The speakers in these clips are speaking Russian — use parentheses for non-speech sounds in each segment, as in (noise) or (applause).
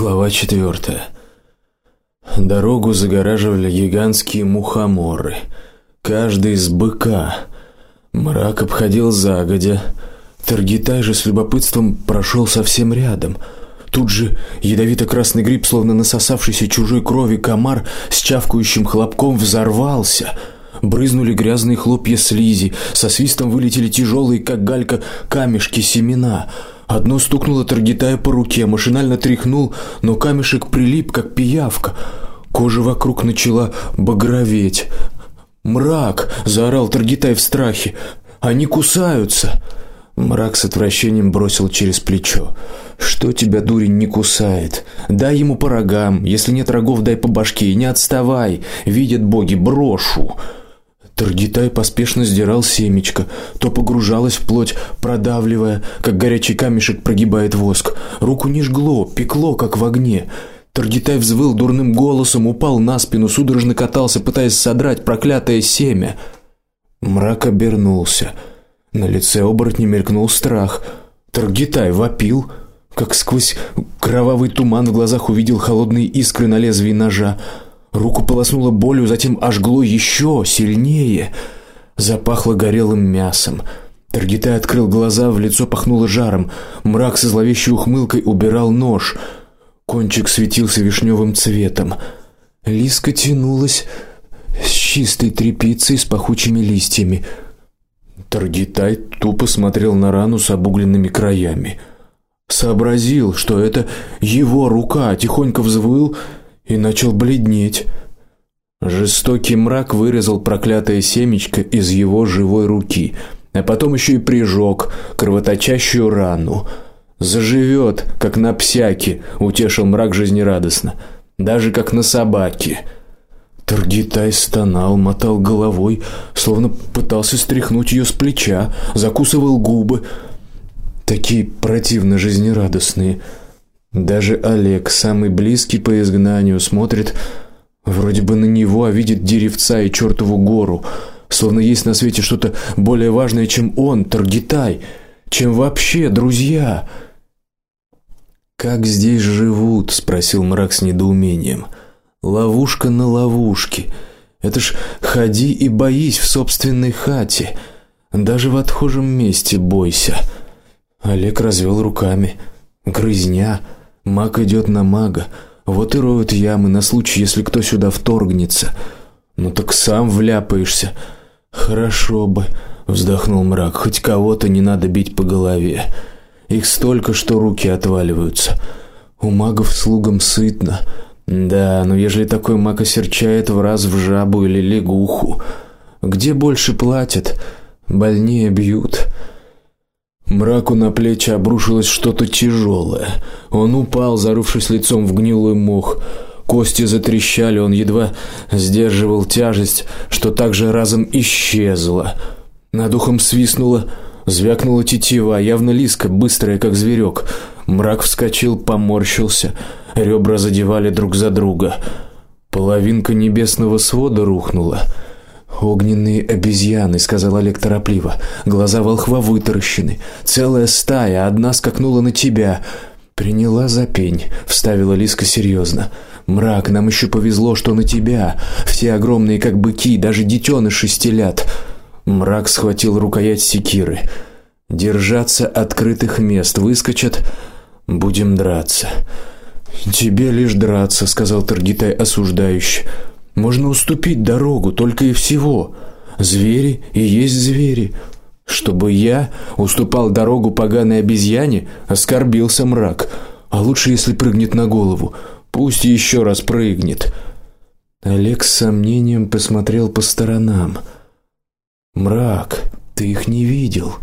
Глава четвертая. Дорогу загораживали гигантские мухоморы, каждый из быка. Мрак обходил загодя. Таргитай же с любопытством прошел совсем рядом. Тут же ядовито-красный гриб, словно насосавшийся чужой крови комар, с чавкающим хлопком взорвался. Брызнули грязные хлопья слизи, со свистом вылетели тяжелые, как галька, камешки семена. Одно стукнуло Таргитая по руке, машинально тряхнул, но камешек прилип, как пиявка. Кожа вокруг начала багроветь. Мрак, заорал Таргитай в страхе. Они кусаются. Мрак с отвращением бросил через плечо: "Что тебя, дурень, не кусает? Дай ему по рогам, если нет рогов, дай по башке и не отставай. Видят боги, брошу". Таргитай поспешно сдирал семечко, то погружалось в плоть, продавливая, как горячий камешек прогибает воск. Руку не жгло, пекло, как в огне. Таргитай взвыл дурным голосом, упал на спину, судорожно катался, пытаясь содрать проклятое семя. Мрак обернулся. На лице оборотня мелькнул страх. Таргитай вопил, как сквозь кровавый туман в глазах увидел холодные искры на лезвии ножа. Руку полоснуло болью, затем ожгло еще сильнее. Запахло горелым мясом. Таргитай открыл глаза, в лицо пахнуло жаром. Мрак со зловещей ухмылкой убирал нож. Кончик светился вишневым цветом. Лиска тянулась с чистой тряпицей с пахучими листьями. Таргитай тупо смотрел на рану с обугленными краями. Сообразил, что это его рука, тихонько взвыл и начал бледнеть. Жестокий мрак вырезал проклятое семечко из его живой руки, а потом еще и прижег кровоточащую рану. Заживет, как на псяке, утешил мрак жизнерадостно, даже как на собаке. Таргитай стонал, мотал головой, словно пытался стряхнуть ее с плеча, закусывал губы, такие противно жизнерадостные. Даже Олег, самый близкий по изгнанию, смотрит вроде бы на него, а видит деревца и чертову гору, словно есть на свете что-то более важное, чем он, Таргитай, чем вообще друзья. Как здесь живут, спросил мрак с недоумением. Ловушка на ловушке. Это ж ходи и боись в собственной хате. Даже в отхожем месте бойся. Олег развел руками. Грызня. Маг идет на мага, вот и роют ямы на случай, если кто сюда вторгнется. Ну так сам вляпаешься. Хорошо бы, вздохнул мрак. Хоть кого-то не надо бить по голове. Их столько, что руки отваливаются. У магов слугам сытно. Да, но ежели такой маг осерчает в раз в жабу или лягуху, где больше платят, больнее бьют. Мраку на плечи обрушилось что-то тяжелое. Он упал, зарывшись лицом в гнилый мох. Кости затрещали, он едва сдерживал тяжесть, что также разом исчезла. Над ухом свистнуло, звякнула тетива, явно лиска, быстрая, как зверек. Мрак вскочил, поморщился, ребра задевали друг за друга. Половинка небесного свода рухнула. Огненные обезьяны, сказал Олег торопливо. Глаза волхва вытаращены. Целая стая, одна скакнула на тебя. Приняла за пень, вставила Лиска серьезно. Мрак, нам еще повезло, что на тебя. Все огромные, как быки, даже детеныши стелят. Мрак схватил рукоять секиры. Держаться открытых мест, выскочат, будем драться. Тебе лишь драться, сказал Таргитай осуждающе. Можно уступить дорогу только и всего. Звери и есть звери. Чтобы я уступал дорогу поганой обезьяне, оскорбился мрак. А лучше, если прыгнет на голову. Пусть еще раз прыгнет. Олег с сомнением посмотрел по сторонам. Мрак, ты их не видел.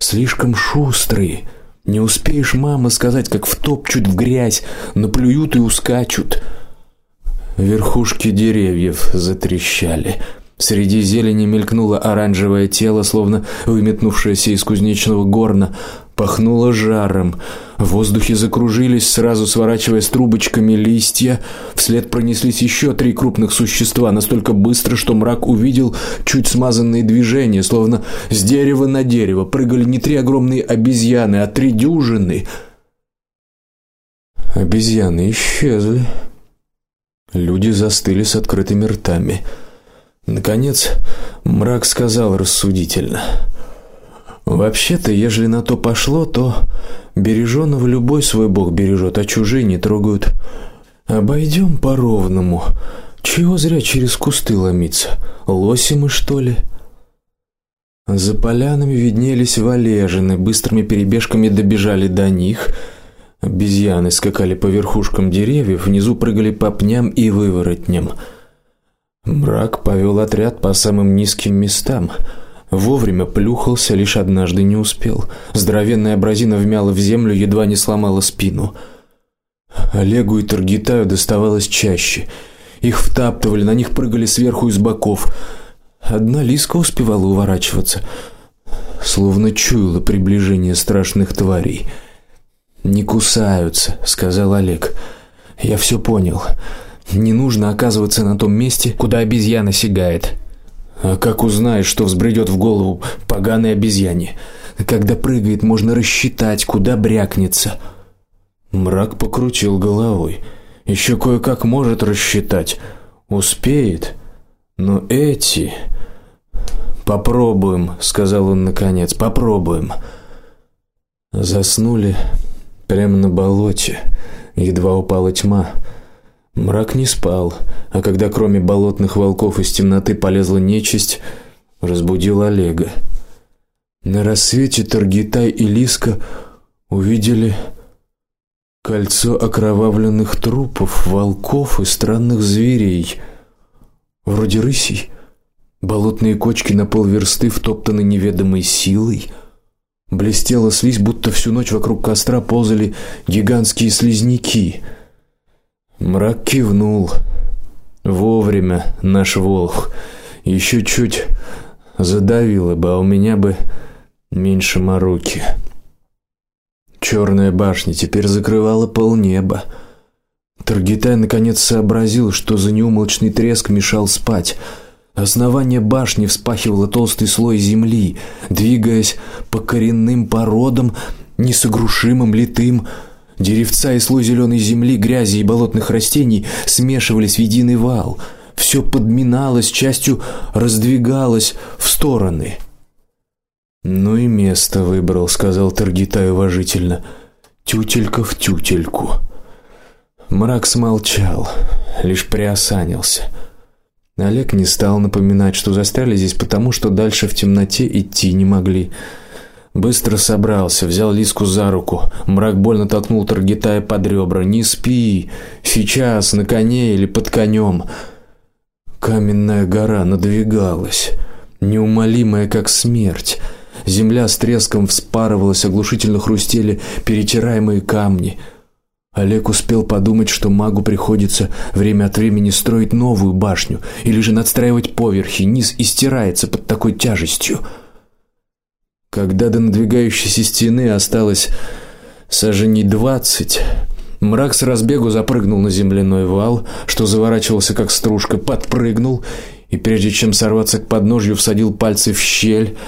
Слишком шустрые. Не успеешь мама сказать, как втопчут в грязь, наплюют и ускачут. Верхушки деревьев затрещали. Среди зелени мелькнуло оранжевое тело, словно выметнувшееся из кузнечного горна, пахнуло жаром. В воздухе закружились, сразу сворачивая с трубочками листья. Вслед пронеслись еще три крупных существа, настолько быстро, что мрак увидел чуть смазанные движения, словно с дерева на дерево прыгали не три огромные обезьяны, а три дюжины. Обезьяны исчезли. Люди застыли с открытыми ртами. Наконец, мрак сказал рассудительно: Вообще-то, ежели на то пошло, то бережёного любой свой бог бережет, а чужие не трогают. Обойдем по-ровному. Чего зря через кусты ломиться? Лоси мы что ли? За полянами виднелись валежины, быстрыми перебежками добежали до них. Обезьяны скакали по верхушкам деревьев, внизу прыгали по пням и выворотням. Мрак повел отряд по самым низким местам. Вовремя плюхался, лишь однажды не успел. Здоровенная абразина вмяла в землю, едва не сломала спину. Олегу и Таргитаю доставалось чаще. Их втаптывали, на них прыгали сверху и с боков. Одна лиска успевала уворачиваться, словно чуяла приближение страшных тварей. Не кусаются, сказал Олег. Я все понял. Не нужно оказываться на том месте, куда обезьяна сигает. А как узнаешь, что взбредет в голову поганой обезьяне? Когда прыгает, можно рассчитать, куда брякнется. Мрак покрутил головой. Еще кое-как может рассчитать. Успеет. Но эти Попробуем, сказал он наконец. Попробуем. Заснули прямо на болоте. Едва упала тьма. Мрак не спал, а когда кроме болотных волков из темноты полезла нечисть, разбудил Олега. На рассвете Таргитай и Лиска увидели кольцо окровавленных трупов волков и странных зверей, вроде рысей. Болотные кочки на полверсты втоптаны неведомой силой. Блестела слизь, будто всю ночь вокруг костра ползали гигантские слизняки. Мрак кивнул. Вовремя наш волх. Еще чуть задавило бы, а у меня бы меньше мороки. Черная башня теперь закрывала полнеба. Таргитай наконец сообразил, что за неумолчный треск мешал спать. Основание башни вспахивало толстый слой земли, двигаясь по коренным породам, несогрушимым литым. Деревца и слой зеленой земли, грязи и болотных растений смешивались в единый вал. Все подминалось, частью раздвигалось в стороны. Ну и место выбрал, сказал Таргитай уважительно. Тютелька в тютельку. Мрак смолчал, лишь приосанился. Олег не стал напоминать, что застряли здесь потому, что дальше в темноте идти не могли. Быстро собрался, взял Лиску за руку. Мрак больно толкнул Таргитая под ребра. Не спи, сейчас на коне или под конем. Каменная гора надвигалась, неумолимая как смерть. Земля с треском вспарывалась, оглушительно хрустели перетираемые камни. Олег успел подумать, что магу приходится время от времени строить новую башню или же надстраивать поверхи, низ истирается под такой тяжестью. Когда до надвигающейся стены осталось саженей двадцать, мрак с разбегу запрыгнул на земляной вал, что заворачивался как стружка, подпрыгнул и прежде чем сорваться к подножью, всадил пальцы в щель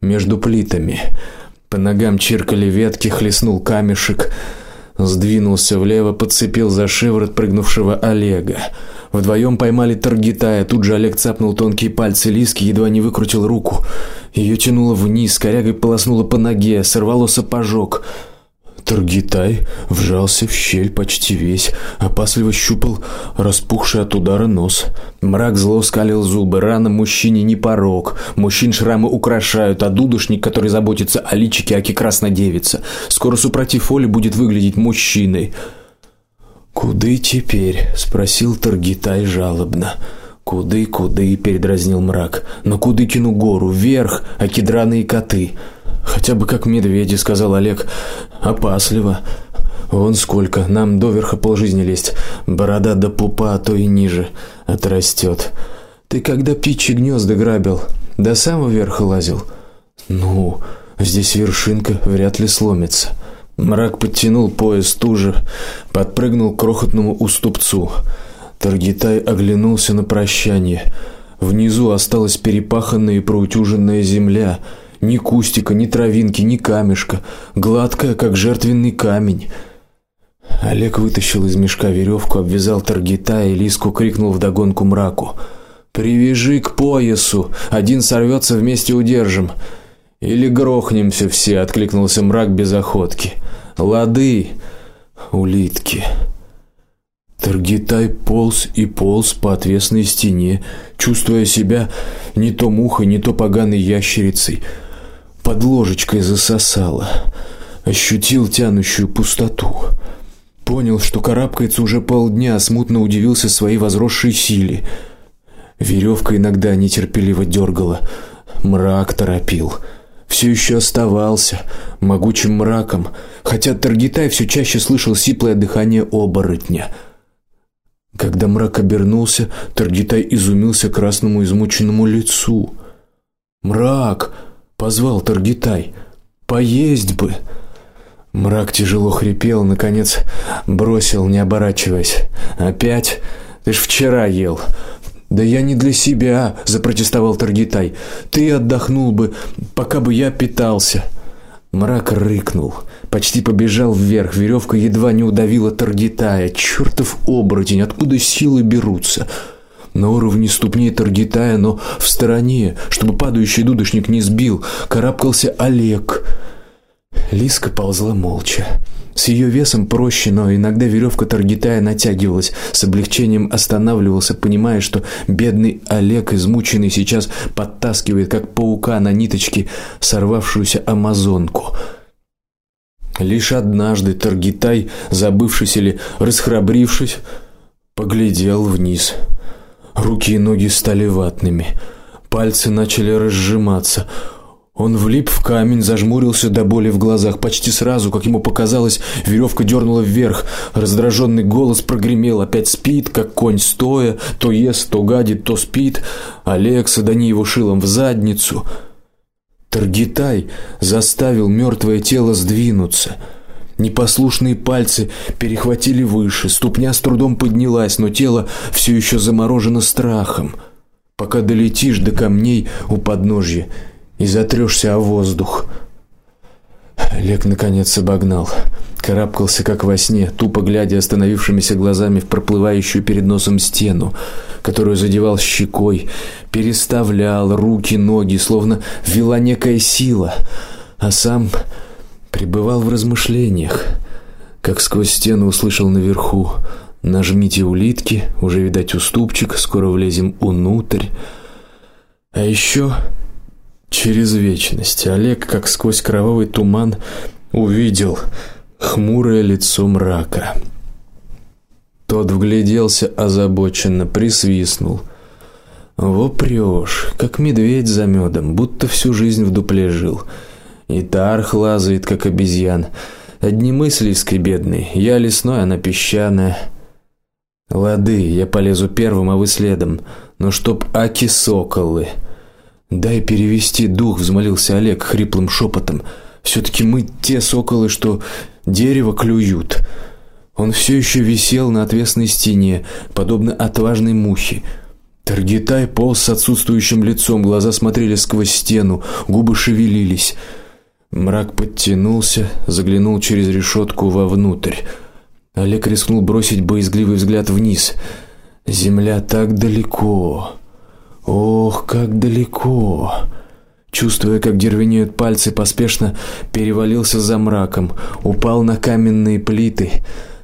между плитами. По ногам чиркали ветки, хлестнул камешек сдвинулся влево, подцепил за шиворот прыгнувшего Олега. Вдвоем поймали Таргитая. Тут же Олег цапнул тонкие пальцы Лиски, едва не выкрутил руку. Ее тянуло вниз, корягой полоснуло по ноге, сорвало сапожок. Таргитай вжался в щель почти весь, опасливо щупал распухший от удара нос. Мрак зло скалил зубы. Рана мужчине не порок. Мужчин шрамы украшают, а дудушник, который заботится о личике аки красной девица, скоро супротив Оли будет выглядеть мужчиной. Куды теперь? спросил Таргитай жалобно. Куды, куды, передразнил мрак. На Кудыкину гору, вверх, а кедраные коты. Хотя бы как медведи, сказал Олег. Опасливо. Вон сколько, нам до верха полжизни лезть. Борода до пупа, а то и ниже отрастет. Ты когда птичьи гнезда грабил, до самого верха лазил? Ну, здесь вершинка вряд ли сломится. Мрак подтянул пояс туже, подпрыгнул к крохотному уступцу. Таргитай оглянулся на прощание. Внизу осталась перепаханная и проутюженная земля. Ни кустика, ни травинки, ни камешка, гладкая, как жертвенный камень. Олег вытащил из мешка веревку, обвязал таргета и Лиску крикнул в догонку мраку: "Привяжи к поясу, один сорвется вместе удержим". Или грохнемся все, откликнулся мрак без охотки. Лады, улитки. Таргитай полз и полз по отвесной стене, чувствуя себя не то мухой, не то поганой ящерицей. Под ложечкой засосало. Ощутил тянущую пустоту. Понял, что карабкается уже полдня, смутно удивился своей возросшей силе. Веревка иногда нетерпеливо дергала, мрак торопил все еще оставался могучим мраком, хотя Таргитай все чаще слышал сиплое дыхание оборотня. Когда мрак обернулся, Таргитай изумился красному измученному лицу. "Мрак", позвал Таргитай. "Поесть бы". Мрак тяжело хрипел, наконец бросил, не оборачиваясь: "Опять? Ты ж вчера ел. Да я не для себя, запротестовал Таргитай. Ты отдохнул бы, пока бы я питался. Мрак рыкнул, почти побежал вверх, веревка едва не удавила Таргитая. Чёртов оборотень, откуда силы берутся? На уровне ступней Таргитая, но в стороне, чтобы падающий дудошник не сбил, карабкался Олег. Лиска ползла молча. С ее весом проще, но иногда веревка таргетая натягивалась, с облегчением останавливался, понимая, что бедный Олег, измученный, сейчас подтаскивает как паука на ниточке сорвавшуюся амазонку. Лишь однажды Таргитай, забывшись или расхрабрившись, поглядел вниз. Руки и ноги стали ватными, пальцы начали разжиматься. Он влип в камень, зажмурился до боли в глазах. Почти сразу, как ему показалось, веревка дернула вверх. Раздраженный голос прогремел: "Опять спит, как конь стоя, то ест, то гадит, то спит. Алекса дани его шилом в задницу". Таргитай заставил мертвое тело сдвинуться. Непослушные пальцы перехватили выше, ступня с трудом поднялась, но тело все еще заморожено страхом. Пока долетишь до камней у подножья, и затрёшься о воздух. Олег наконец обогнал, карабкался как во сне, тупо глядя остановившимися глазами в проплывающую перед носом стену, которую задевал щекой, переставлял руки, ноги, словно вела некая сила, а сам пребывал в размышлениях, как сквозь стену услышал наверху: "Нажмите улитки, уже видать уступчик, скоро влезем внутрь". А еще через вечность. Олег, как сквозь кровавый туман, увидел хмурое лицо мрака. Тот вгляделся озабоченно, присвистнул. Во прёшь, как медведь за медом, будто всю жизнь в дупле жил. И тарх лазает, как обезьян. Одни мысли бедный. Я лесной, она песчаная. Лады, я полезу первым, а вы следом. Но чтоб аки соколы. Дай перевести дух, взмолился Олег хриплым шепотом. все таки мы те соколы, что дерево клюют. Он все еще висел на отвесной стене, подобно отважной мухе. Таргитай полз с отсутствующим лицом, глаза смотрели сквозь стену, губы шевелились. Мрак подтянулся, заглянул через решетку вовнутрь. Олег рискнул бросить боязливый взгляд вниз. Земля так далеко. Ох, как далеко. Чувствуя, как дервенеют пальцы, поспешно перевалился за мраком, упал на каменные плиты,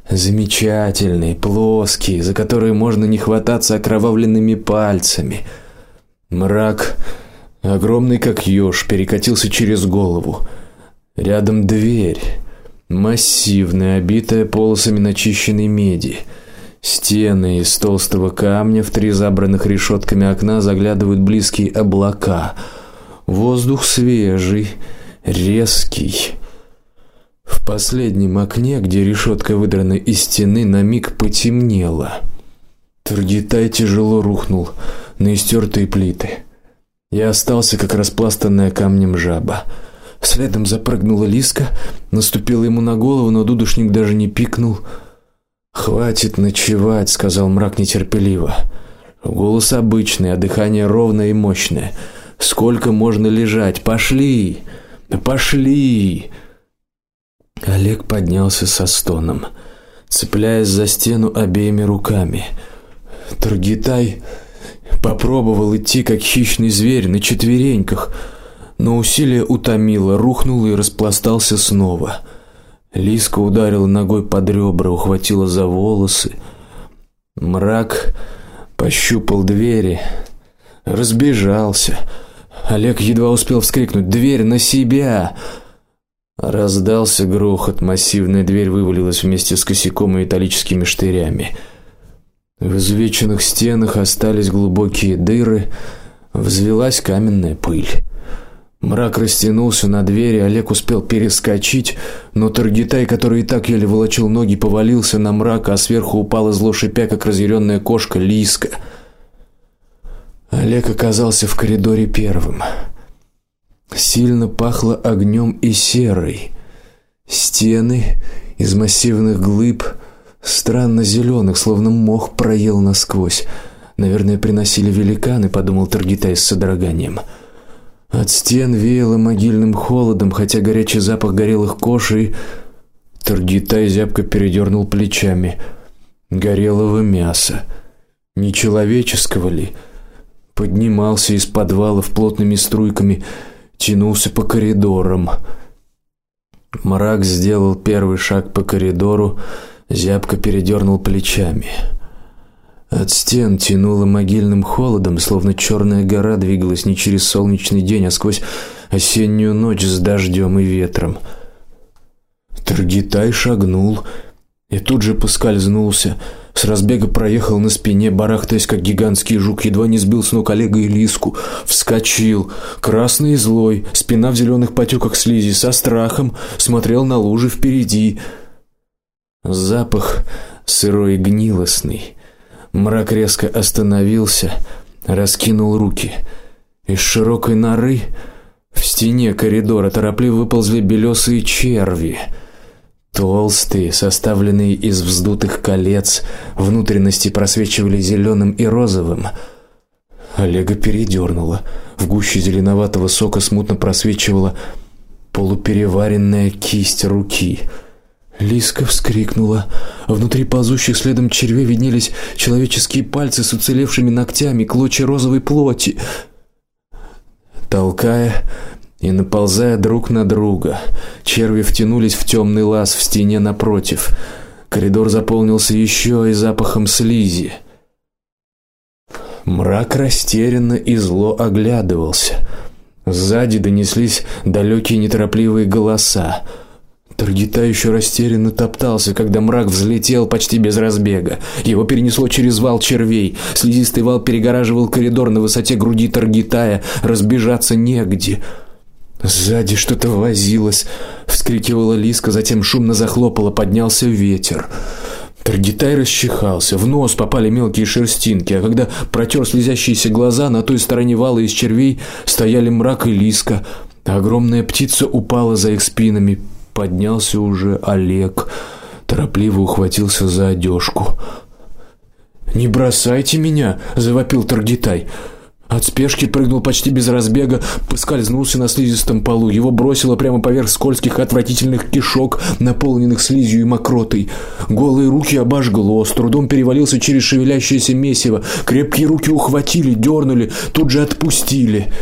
замечательные, плоские, за которые можно не хвататься окровавленными пальцами. Мрак, огромный как ёж, перекатился через голову. Рядом дверь, массивная, обитая полосами начищенной меди. Стены из толстого камня в три забранных решетками окна заглядывают близкие облака. Воздух свежий, резкий. В последнем окне, где решетка выдрана из стены, на миг потемнело. Тургитай тяжело рухнул на истертые плиты. Я остался как распластанная камнем жаба. Следом запрыгнула Лиска, наступила ему на голову, но дудушник даже не пикнул. Хватит ночевать, сказал мрак нетерпеливо. Голос обычный, а дыхание ровное и мощное. Сколько можно лежать? Пошли. Пошли. Олег поднялся со стоном. цепляясь за стену обеими руками. Таргитай попробовал идти как хищный зверь на четвереньках, но усилие утомило, рухнул и распластался снова. Лиска ударила ногой под ребра, ухватила за волосы. Мрак пощупал двери, разбежался. Олег едва успел вскрикнуть: "Дверь на себя!" Раздался грохот, массивная дверь вывалилась вместе с косяком и металлическими штырями. В извеченных стенах остались глубокие дыры, взвилась каменная пыль. Мрак растянулся на двери, Олег успел перескочить, но Таргитай, который и так еле волочил ноги, повалился на мрак, а сверху упала зло шипя, как разъяренная кошка, Лиска. Олег оказался в коридоре первым. Сильно пахло огнем и серой. Стены из массивных глыб, странно зеленых, словно мох проел насквозь. Наверное, приносили великаны, подумал Таргитай с содроганием. От стен веяло могильным холодом, хотя горячий запах горелых кож и Таргитай зябко передернул плечами. Горелого мяса. Не человеческого ли? Поднимался из подвалов плотными струйками, тянулся по коридорам. Мрак сделал первый шаг по коридору, зябко передернул плечами. От стен тянуло могильным холодом, словно черная гора двигалась не через солнечный день, а сквозь осеннюю ночь с дождем и ветром. Таргитай шагнул и тут же поскользнулся, с разбега проехал на спине, барахтаясь как гигантский жук, едва не сбил с ног Олега и Лиску, вскочил, красный и злой, спина в зеленых потеках слизи, со страхом смотрел на лужи впереди. Запах сырой и гнилостный Мрак резко остановился, раскинул руки. Из широкой норы в стене коридора торопливо выползли белесые черви. Толстые, составленные из вздутых колец, внутренности просвечивали зеленым и розовым. Олега передернуло. В гуще зеленоватого сока смутно просвечивала полупереваренная кисть руки. Лиска вскрикнула. Внутри ползущих следом червей виднелись человеческие пальцы с уцелевшими ногтями, клочья розовой плоти. Толкая и наползая друг на друга, черви втянулись в темный лаз в стене напротив. Коридор заполнился еще и запахом слизи. Мрак растерянно и зло оглядывался. Сзади донеслись далекие неторопливые голоса. Таргита еще растерянно топтался, когда мрак взлетел почти без разбега. Его перенесло через вал червей. Слизистый вал перегораживал коридор на высоте груди Таргитая, разбежаться негде. Сзади что-то возилось, вскрикивала Лиска, затем шумно захлопала, поднялся ветер. Таргитай расчихался, в нос попали мелкие шерстинки, а когда протер слезящиеся глаза, на той стороне вала из червей стояли мрак и Лиска. Огромная птица упала за их спинами, поднялся уже Олег, торопливо ухватился за одежку. Не бросайте меня, завопил Таргитай. От спешки прыгнул почти без разбега, поскользнулся на слизистом полу. Его бросило прямо поверх скользких отвратительных кишок, наполненных слизью и мокротой. Голые руки обожгло, с трудом перевалился через шевелящееся месиво. Крепкие руки ухватили, дернули, тут же отпустили.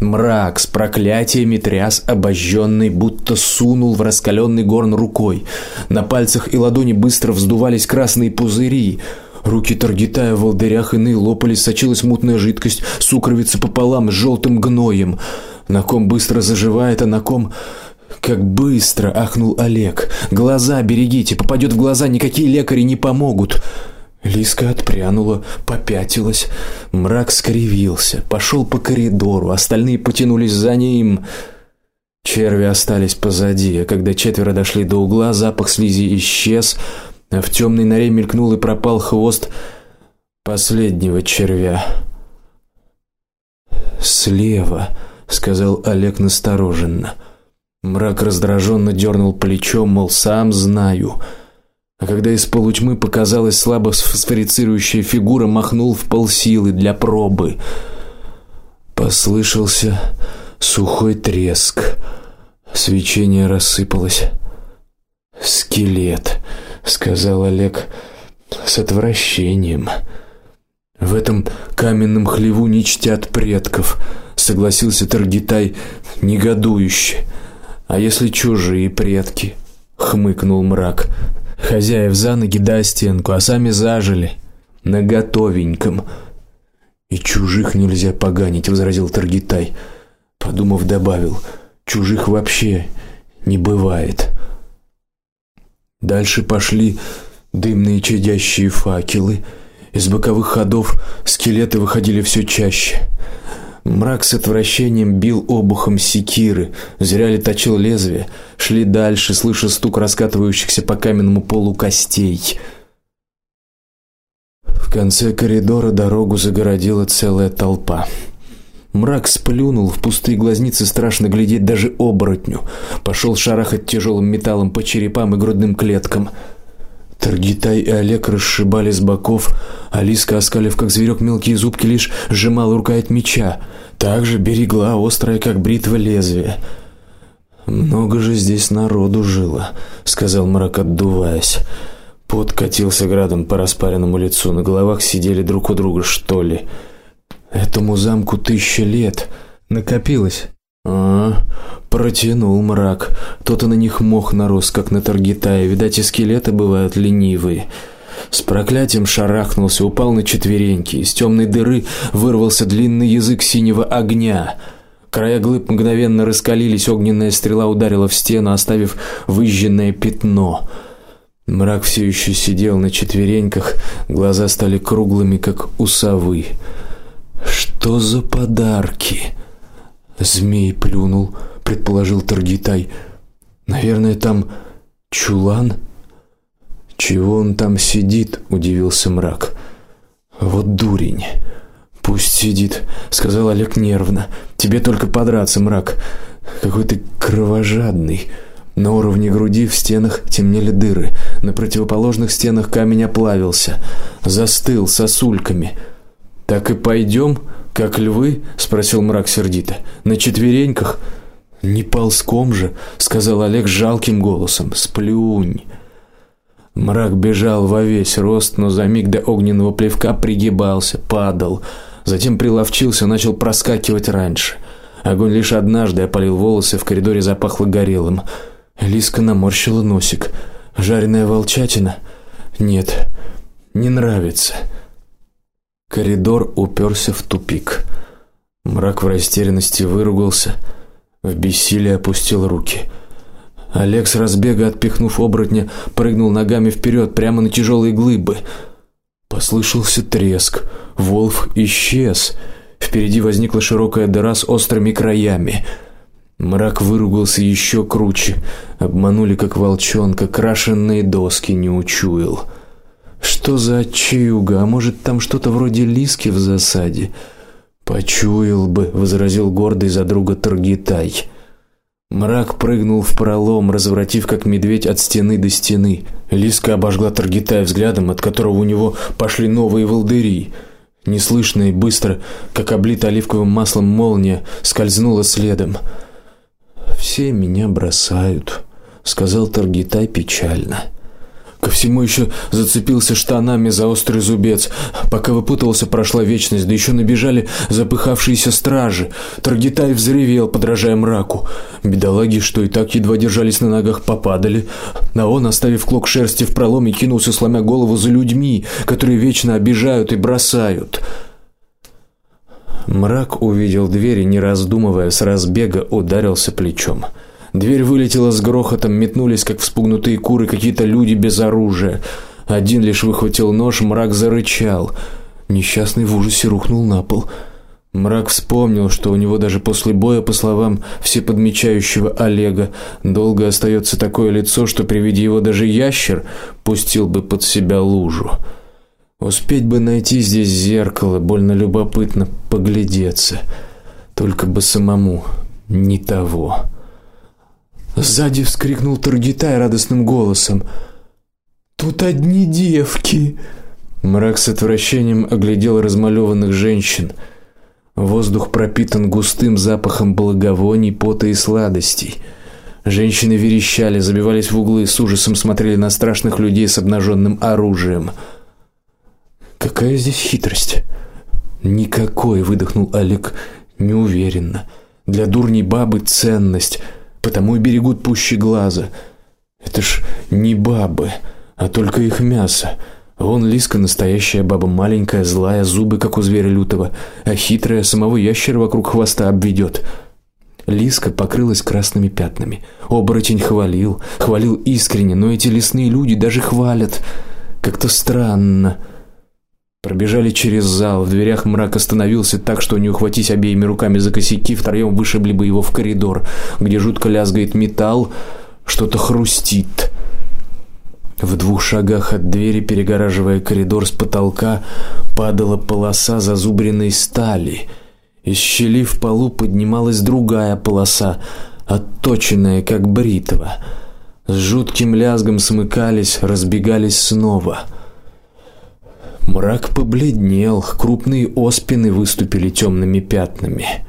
Мрак с проклятиями тряс обожженный, будто сунул в раскаленный горн рукой. На пальцах и ладони быстро вздувались красные пузыри. Руки Таргитая в волдырях иные лопались, сочилась мутная жидкость, сукровица пополам с желтым гноем. На ком быстро заживает, а на ком как быстро ахнул Олег. Глаза берегите, попадет в глаза, никакие лекари не помогут. Лиска отпрянула, попятилась, мрак скривился, пошел по коридору, остальные потянулись за ним. Черви остались позади, а когда четверо дошли до угла, запах слизи исчез, а в темной норе мелькнул и пропал хвост последнего червя. Слева, сказал Олег настороженно. Мрак раздраженно дернул плечом, мол, сам знаю. А когда из полутьмы показалась слабо фосфорицирующая фигура, махнул в полсилы для пробы. Послышался сухой треск. Свечение рассыпалось. Скелет сказал Олег с отвращением. В этом каменном хлеву не чтят предков, согласился Таргитай негодующе. А если чужие предки? хмыкнул мрак. Хозяев за ноги да стенку, а сами зажили на готовеньком. И чужих нельзя поганить, возразил Таргитай. Подумав, добавил: чужих вообще не бывает. Дальше пошли дымные чадящие факелы. Из боковых ходов скелеты выходили все чаще. Мрак с отвращением бил обухом секиры, зря ли точил лезвие. Шли дальше, слыша стук раскатывающихся по каменному полу костей. В конце коридора дорогу загородила целая толпа. Мрак сплюнул, в пустые глазницы страшно глядеть даже оборотню. Пошел шарахать тяжелым металлом по черепам и грудным клеткам. Таргитай и Олег расшибали с боков, Алиска, оскалив как зверек мелкие зубки, лишь сжимала рукоять меча, также берегла острое, как бритва лезвие. Много же здесь народу жило, сказал мрак, отдуваясь. Пот катился градом по распаренному лицу, на головах сидели друг у друга, что ли. Этому замку тысяча лет накопилось. А, протянул мрак. Тот и на них мох нарос, как на Таргитае. Видать, и скелеты бывают ленивые. С проклятием шарахнулся, упал на четвереньки. Из темной дыры вырвался длинный язык синего огня. Края глыб мгновенно раскалились, огненная стрела ударила в стену, оставив выжженное пятно. Мрак все еще сидел на четвереньках, глаза стали круглыми, как у совы. Что за подарки? Змей плюнул, предположил Таргитай. Наверное, там чулан. Чего он там сидит? удивился мрак. Вот дурень. Пусть сидит, сказал Олег нервно. Тебе только подраться, мрак. Какой ты кровожадный. На уровне груди в стенах темнели дыры, на противоположных стенах камень оплавился, застыл сосульками. Так и пойдем, как львы, спросил мрак сердито. На четвереньках? Не ползком же, сказал Олег жалким голосом. Сплюнь. Мрак бежал во весь рост, но за миг до огненного плевка пригибался, падал, затем приловчился, начал проскакивать раньше. Огонь лишь однажды опалил волосы, в коридоре запахло горелым. Лиска наморщила носик. Жареная волчатина? Нет, не нравится. Коридор уперся в тупик. Мрак в растерянности выругался, в бессилии опустил руки. Олег с разбега отпихнув оборотня, прыгнул ногами вперед прямо на тяжелые глыбы. Послышался треск. Волк исчез. Впереди возникла широкая дыра с острыми краями. Мрак выругался еще круче. Обманули как волчонка, крашенные доски не учуял. Что за чуга? А может, там что-то вроде лиски в засаде? Почуял бы, возразил гордый за друга Таргитай. Мрак прыгнул в пролом, развратив как медведь от стены до стены. Лиска обожгла Таргитая взглядом, от которого у него пошли новые волдыри. Неслышно и быстро, как облитая оливковым маслом молния, скользнула следом. Все меня бросают, сказал Таргитай печально. Ко всему еще зацепился штанами за острый зубец. Пока выпутывался, прошла вечность, да еще набежали запыхавшиеся стражи. Таргитай взревел, подражая мраку. Бедолаги, что и так едва держались на ногах, попадали, а он, оставив клок шерсти в проломе, кинулся сломя голову за людьми, которые вечно обижают и бросают. Мрак увидел дверь и не раздумывая с разбега ударился плечом. Дверь вылетела с грохотом, метнулись как вспугнутые куры какие-то люди без оружия. Один лишь выхватил нож, мрак зарычал. Несчастный в ужасе рухнул на пол. Мрак вспомнил, что у него даже после боя, по словам всеподмечающего Олега, долго остается такое лицо, что при виде его даже ящер пустил бы под себя лужу. Успеть бы найти здесь зеркало, больно любопытно поглядеться. Только бы самому не того. Сзади вскрикнул Таргитай радостным голосом. Тут одни девки. Мрак с отвращением оглядел размалеванных женщин. Воздух пропитан густым запахом благовоний, пота и сладостей. Женщины верещали, забивались в углы, с ужасом смотрели на страшных людей с обнаженным оружием. Какая здесь хитрость? Никакой, выдохнул Олег неуверенно. Для дурней бабы ценность, потому и берегут пуще глаза. Это ж не бабы, а только их мясо. Вон Лиска настоящая баба, маленькая, злая, зубы как у зверя лютого, а хитрая самого ящера вокруг хвоста обведет. Лиска покрылась красными пятнами. Оборотень хвалил, хвалил искренне, но эти лесные люди даже хвалят как-то странно. Пробежали через зал, в дверях мрак остановился так, что не ухватить обеими руками за косяки, втроем вышибли бы его в коридор, где жутко лязгает металл, что-то хрустит. В двух шагах от двери, перегораживая коридор с потолка, падала полоса зазубренной стали. Из щели в полу поднималась другая полоса, отточенная как бритва. С жутким лязгом смыкались, разбегались снова. Мрак побледнел, крупные оспины выступили темными пятнами.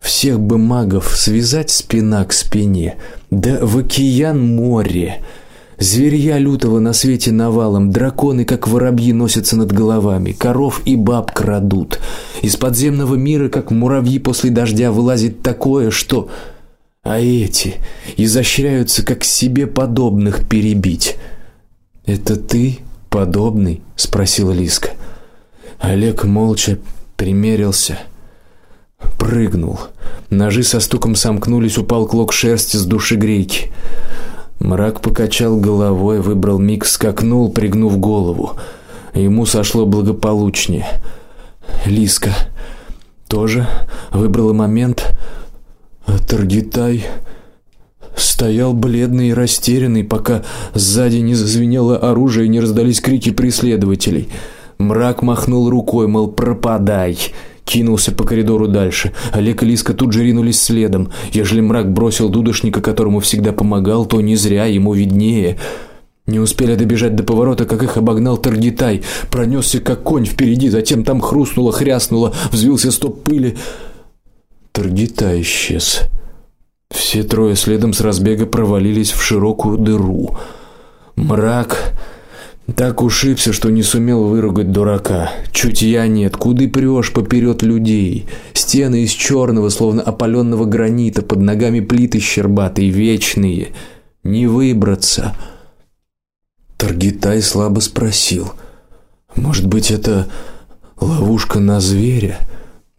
Всех бы магов связать спина к спине, да в океан море. Зверья лютого на свете навалом, драконы как воробьи носятся над головами, коров и баб крадут. Из подземного мира, как муравьи после дождя, вылазит такое, что а эти изощряются как себе подобных перебить. Это ты подобный, спросила Лиска. Олег молча примерился, прыгнул. Ножи со стуком сомкнулись, упал клок шерсти с душегрейки. Мрак покачал головой, выбрал миг, скакнул, пригнув голову. Ему сошло благополучнее. Лиска тоже выбрала момент, Таргитай стоял бледный и растерянный, пока сзади не зазвенело оружие и не раздались крики преследователей. Мрак махнул рукой, мол, пропадай. Кинулся по коридору дальше. Олег и Лиска тут же ринулись следом. Ежели мрак бросил дудошника, которому всегда помогал, то не зря ему виднее. Не успели добежать до поворота, как их обогнал Таргитай, пронесся как конь впереди, затем там хрустнуло, хряснуло, взвился стоп пыли. Таргитай исчез. Все трое следом с разбега провалились в широкую дыру. Мрак так ушибся, что не сумел выругать дурака. Чутья нет, куды прешь поперед людей. Стены из черного, словно опаленного гранита, под ногами плиты щербатые, вечные. Не выбраться. Таргитай слабо спросил: "Может быть, это ловушка на зверя,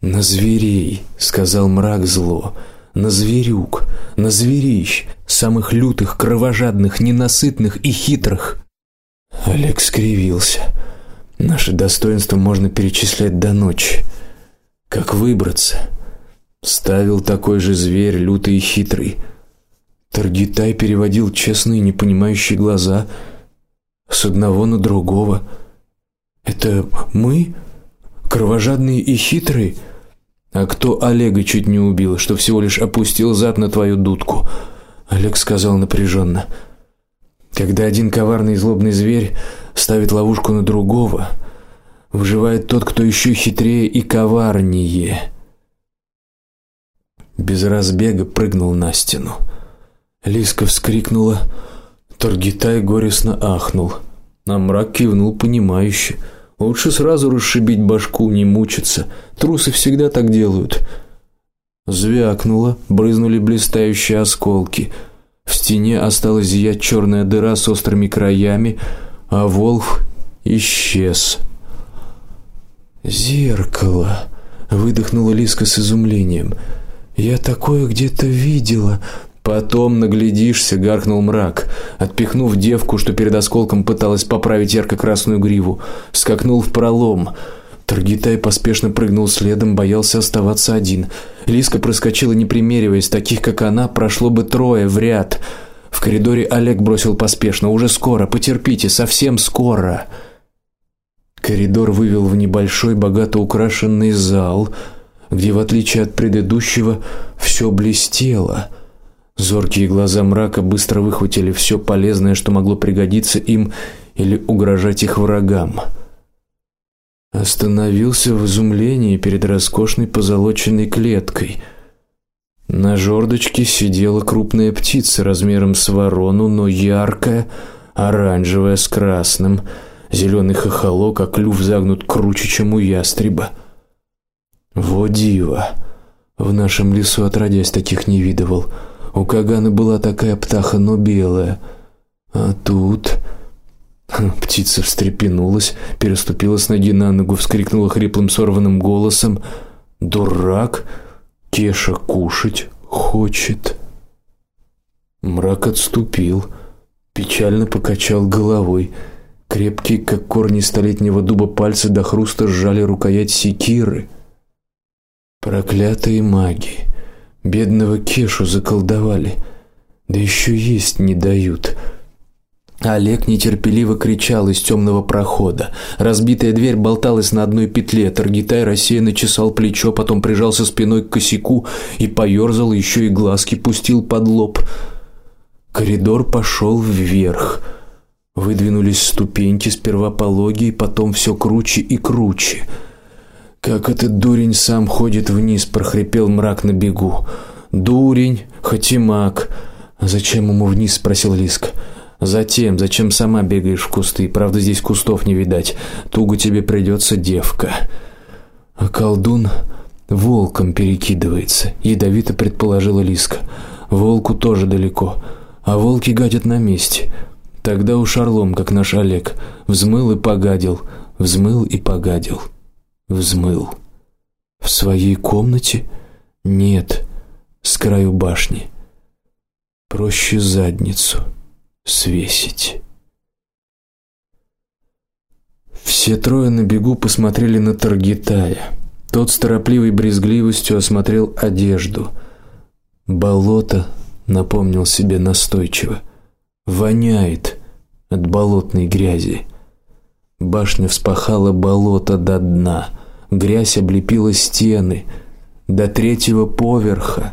на зверей?" сказал мрак зло на зверюк, на зверищ, самых лютых, кровожадных, ненасытных и хитрых. Олег скривился. Наше достоинство можно перечислять до ночи. Как выбраться? Ставил такой же зверь, лютый и хитрый. Таргитай переводил честные, непонимающие глаза с одного на другого. Это мы, кровожадные и хитрые? А кто Олега чуть не убил, что всего лишь опустил зад на твою дудку? Олег сказал напряженно. Когда один коварный и злобный зверь ставит ловушку на другого, выживает тот, кто еще хитрее и коварнее. Без разбега прыгнул на стену. Лиска вскрикнула, Торгитай горестно ахнул, а мрак кивнул понимающе. Лучше сразу расшибить башку, не мучиться. Трусы всегда так делают. Звякнуло, брызнули блестящие осколки. В стене осталась зиять черная дыра с острыми краями, а волк исчез. Зеркало, выдохнула Лиска с изумлением. Я такое где-то видела, Потом наглядишься, гаркнул мрак, отпихнув девку, что перед осколком пыталась поправить ярко-красную гриву, скакнул в пролом. Таргитай поспешно прыгнул следом, боялся оставаться один. Лиска проскочила, не примериваясь, таких как она прошло бы трое в ряд. В коридоре Олег бросил поспешно: "Уже скоро, потерпите, совсем скоро". Коридор вывел в небольшой, богато украшенный зал, где в отличие от предыдущего все блестело. Зоркие глаза мрака быстро выхватили все полезное, что могло пригодиться им или угрожать их врагам. Остановился в изумлении перед роскошной позолоченной клеткой. На жердочке сидела крупная птица размером с ворону, но яркая, оранжевая с красным. Зеленый хохолок, а клюв загнут круче, чем у ястреба. Во диво. В нашем лесу отродясь таких не видывал. У Кагана была такая птаха, но белая. А тут (laughs) птица встрепенулась, переступила с ноги на ногу, вскрикнула хриплым сорванным голосом: "Дурак, Кеша кушать хочет". Мрак отступил, печально покачал головой. Крепкие, как корни столетнего дуба, пальцы до хруста сжали рукоять секиры. Проклятые маги, бедного Кешу заколдовали, да еще есть не дают. Олег нетерпеливо кричал из темного прохода. Разбитая дверь болталась на одной петле. Таргитай рассеянно чесал плечо, потом прижался спиной к косяку и поерзал, еще и глазки пустил под лоб. Коридор пошел вверх. Выдвинулись ступеньки, сперва пологие, потом все круче и круче. Как этот дурень сам ходит вниз, прохрипел мрак на бегу. Дурень. А зачем ему вниз, спросил Лиска. Затем, зачем сама бегаешь в кусты? Правда, здесь кустов не видать. Туго тебе придется, девка. А колдун волком перекидывается, ядовито предположила Лиска. Волку тоже далеко, а волки гадят на месте. Тогда уж орлом, как наш Олег, взмыл и погадил, взмыл и погадил взмыл. В своей комнате? Нет, с краю башни. Проще задницу свесить. Все трое на бегу посмотрели на Таргитая. Тот с торопливой брезгливостью осмотрел одежду. Болото, напомнил себе настойчиво, воняет от болотной грязи. Башня вспахала болото до дна. Грязь облепила стены до третьего поверха.